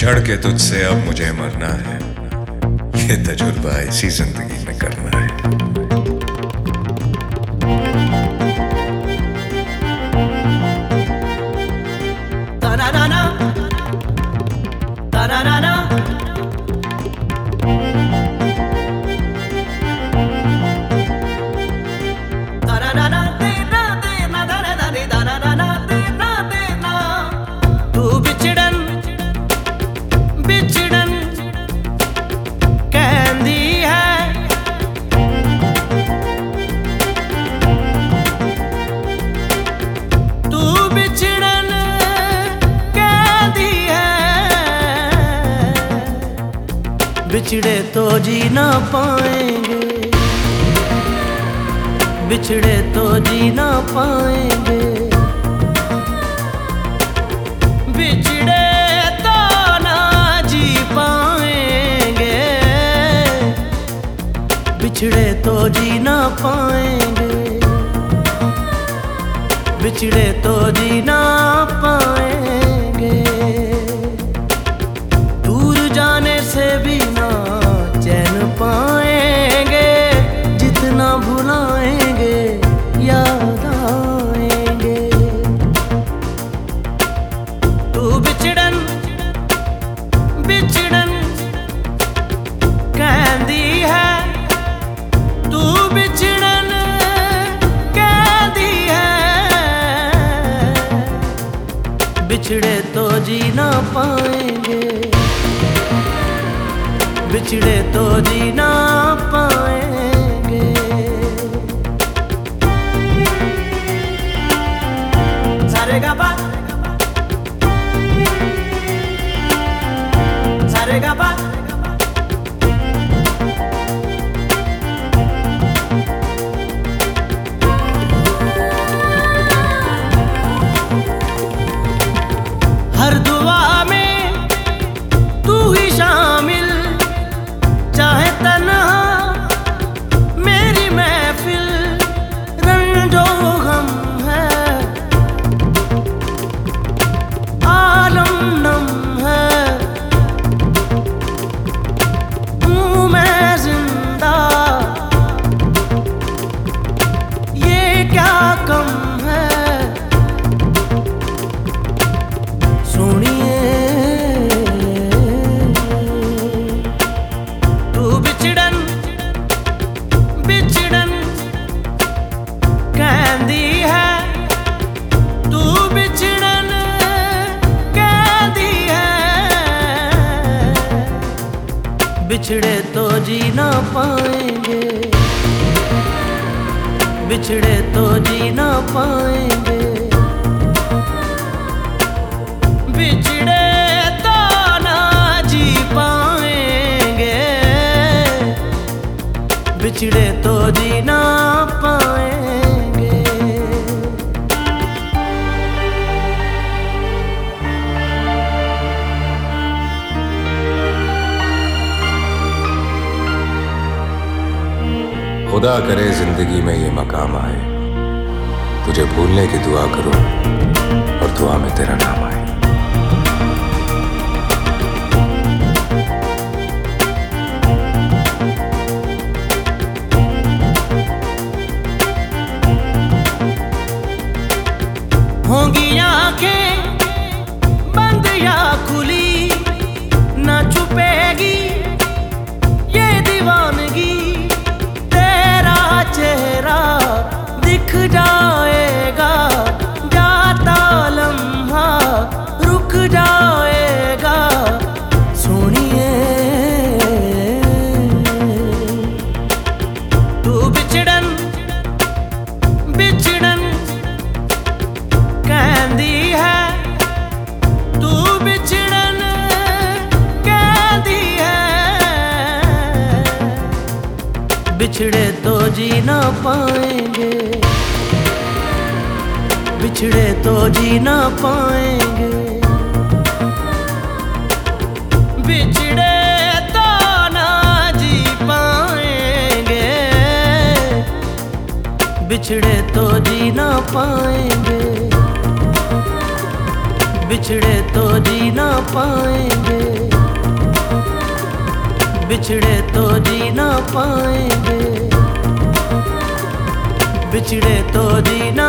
बिछड़ के तुझसे अब मुझे मरना है। ये तजुर्बा इसी ज़िंदगी में करना है। बिछड़े तो जी ना पाएँगे। बिछड़े तो जी ना पाएँगे। बिछड़े तो ना जी पाएँगे। बिछड़े तो जी ना पाएँगे। बिछड़े तो जी ना पाएँगे। तू बिछड़न बिछड़न कहती है तू बिछड़न कहती है बिछड़े तो जी ना पाएँगे बिछड़े तो जी llega बिछड़े तो जी ना पाएँगे। बिछड़े तो जी ना पाएँगे। बिछड़े तो ना जी पाएँगे। बिछड़े खुदा करे ज़िंदगी में ये मकाम आए। तुझे भूलने की दुआ करो और दुआ में तेरा नाम आए। होंगी आँखें बंद या खुली बिछड़े तो जी ना पाएँगे। बिछड़े तो जी ना पाएँगे। बिछड़े तो ना जी पाएँगे। बिछड़े तो जी ना पाएँगे। बिछड़े तो जी ना पाएँगे। बिछड़े तो जी ना पाएँगे। बिछड़े तो जी ना